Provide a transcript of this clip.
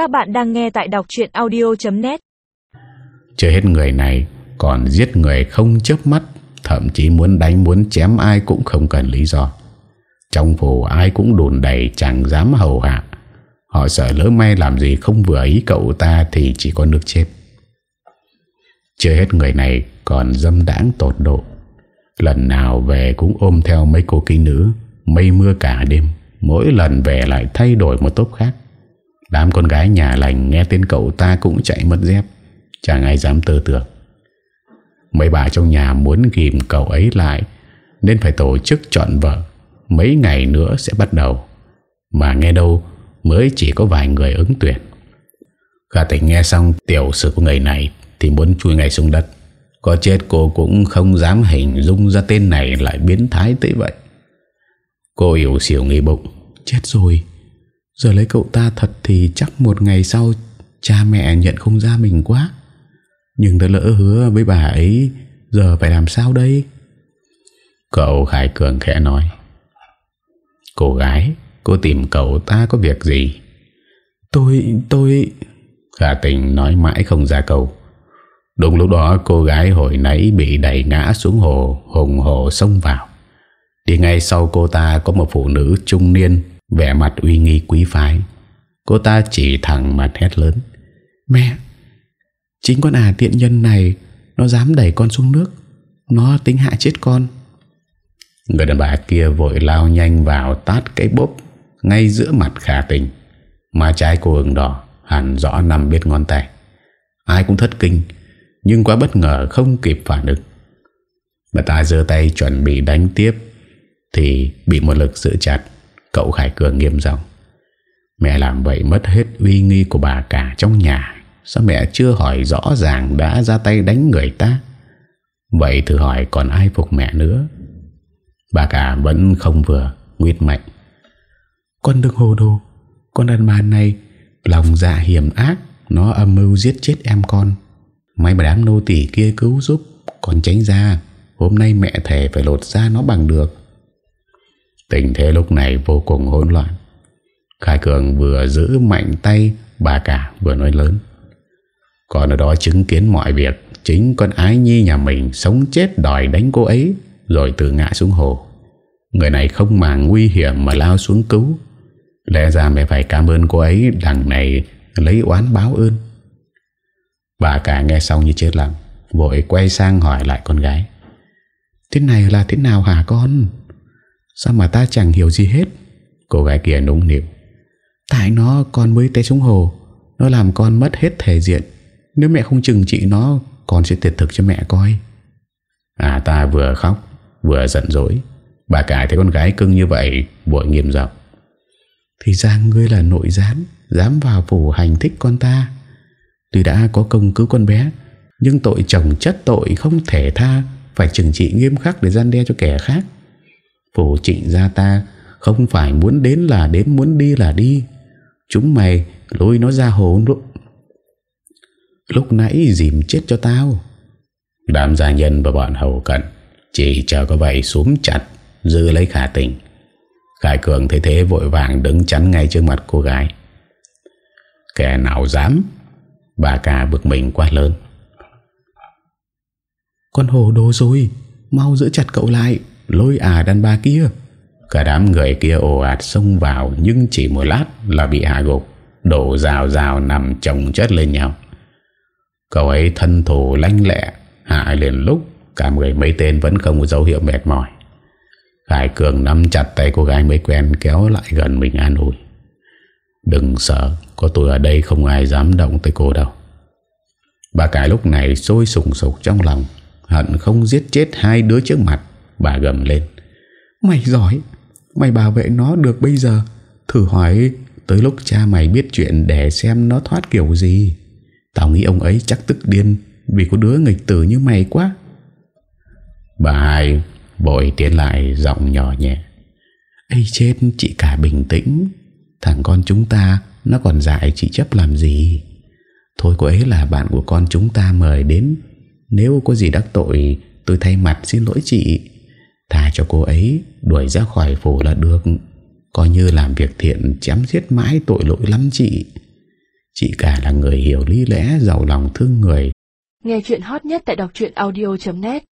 Các bạn đang nghe tại đọc chuyện audio.net Chưa hết người này, còn giết người không chớp mắt, Thậm chí muốn đánh, muốn chém ai cũng không cần lý do. Trong phủ, ai cũng đồn đầy chẳng dám hầu hạ. Họ sợ lỡ may làm gì không vừa ý cậu ta thì chỉ có nước chết. Chưa hết người này, còn dâm đãng tột độ. Lần nào về cũng ôm theo mấy cô kỹ nữ, Mây mưa cả đêm, Mỗi lần về lại thay đổi một tốp khác. Đám con gái nhà lành nghe tên cậu ta cũng chạy mất dép. Chẳng ai dám tơ tưởng. Mấy bà trong nhà muốn ghim cậu ấy lại, Nên phải tổ chức chọn vợ. Mấy ngày nữa sẽ bắt đầu. Mà nghe đâu, Mới chỉ có vài người ứng tuyển. Khả tình nghe xong, tiểu sự của người này Thì muốn chui ngay xuống đất. Có chết cô cũng không dám hình dung ra tên này lại biến thái tới vậy. Cô hiểu xỉu nghi bụng. Chết rồi. Giờ lấy cậu ta thật thì chắc một ngày sau Cha mẹ nhận không ra mình quá. Nhưng đã lỡ hứa với bà ấy Giờ phải làm sao đây? Cậu Khải Cường khẽ nói. Cô gái Cô tìm cậu ta có việc gì? Tôi Tôi Khả tình nói mãi không ra câu. Đúng lúc đó cô gái hồi nãy Bị đẩy ngã xuống hồ Hùng hồ xông vào. Thì ngay sau cô ta có một phụ nữ trung niên Vẻ mặt uy nghi quý phái. Cô ta chỉ thẳng mặt hét lớn. Mẹ! Chính con à tiện nhân này, Nó dám đẩy con xuống nước. Nó tính hạ chết con. Người đàn bà kia vội lao nhanh vào tát cái bốp Ngay giữa mặt khả tình. Mà trái cô ứng đỏ, Hẳn rõ nằm biết ngón tay. Ai cũng thất kinh, Nhưng quá bất ngờ không kịp phản ứng. Bà ta dơ tay chuẩn bị đánh tiếp, Thì bị một lực giữ chặt. Cậu Khải Cường nghiêm giọng. Mẹ làm vậy mất hết uy nghi của bà cả trong nhà. Sao mẹ chưa hỏi rõ ràng đã ra tay đánh người ta? Vậy thử hỏi còn ai phục mẹ nữa? Bà cả vẫn không vừa nguyệt mạnh. Con đừng hồ đồ. Con đàn bà này. Lòng dạ hiểm ác, Nó âm mưu giết chết em con. May mà đám nô tỉ kia cứu giúp, Con tránh ra. Hôm nay mẹ thề phải lột ra nó bằng được. Tình thế lúc này vô cùng hỗn loạn. Khai Cường vừa giữ mạnh tay, Bà cả vừa nói lớn. Còn ở đó chứng kiến mọi việc, Chính con ái nhi nhà mình Sống chết đòi đánh cô ấy, Rồi tự ngã xuống hồ. Người này không màng nguy hiểm mà lao xuống cứu. Lẽ ra mẹ phải cảm ơn cô ấy, Đằng này lấy oán báo ơn. Bà cả nghe xong như chết lặng, Vội quay sang hỏi lại con gái. Thế này là thế nào hả con? Sao mà ta chẳng hiểu gì hết? Cô gái kia nũng nịu. Tại nó con mới té xuống hồ. Nó làm con mất hết thể diện. Nếu mẹ không chừng trị nó, Con sẽ tiệt thực cho mẹ coi. À ta vừa khóc, Vừa giận dỗi. Bà cả thấy con gái cưng như vậy Vội nghiêm giọng. Thì ra ngươi là nội gián, Dám vào phủ hành thích con ta. Tuy đã có công cứu con bé, Nhưng tội chồng chất tội không thể tha, Phải trừng trị nghiêm khắc để gian đe cho kẻ khác phổ trịnh gia ta, Không phải muốn đến là đến, Muốn đi là đi. Chúng mày, lôi nó ra hồ lúc Lúc nãy dìm chết cho tao. Đám gia nhân và bọn hầu cận, Chỉ chờ có vậy xuống chặt Dư lấy khả tình. Khải Cường thấy thế vội vàng đứng chắn ngay trước mặt cô gái. Kẻ nào dám? Bà cả bực mình quá lớn. Con hồ đồ rồi, Mau giữ chặt cậu lại. Lôi à đàn bà kia. Cả đám người kia ồ ạt xông vào, Nhưng chỉ một lát là bị hạ gục, Đổ rào rào nằm chồng chất lên nhau. Cậu ấy thân thủ lanh lẹ, Hạ liền lúc Cả người mấy tên vẫn không có dấu hiệu mệt mỏi. Khải Cường nắm chặt tay cô gái mới quen, Kéo lại gần mình an ủi. Đừng sợ, Có tôi ở đây không ai dám động tới cô đâu. Bà cái lúc này sôi sùng sục trong lòng, Hận không giết chết hai đứa trước mặt. Bà gầm lên. Mày giỏi Mày bảo vệ nó được bây giờ. Thử hỏi tới lúc cha mày biết chuyện Để xem nó thoát kiểu gì. Tao nghĩ ông ấy chắc tức điên Vì có đứa nghịch tử như mày quá. Bà hai Bội tiến lại giọng nhỏ nhẹ. Ây chết chị cả bình tĩnh. Thằng con chúng ta Nó còn dại chị chấp làm gì? Thôi cô ấy là bạn của con chúng ta mời đến. Nếu có gì đắc tội Tôi thay mặt xin lỗi chị Tha cho cô ấy Đuổi ra khỏi phủ là được. Coi như làm việc thiện, chém giết mãi tội lỗi lắm chị. Chị cả là người hiểu lý lẽ, Giàu lòng thương người. Nghe chuyện hot nhất tại đọc audio.net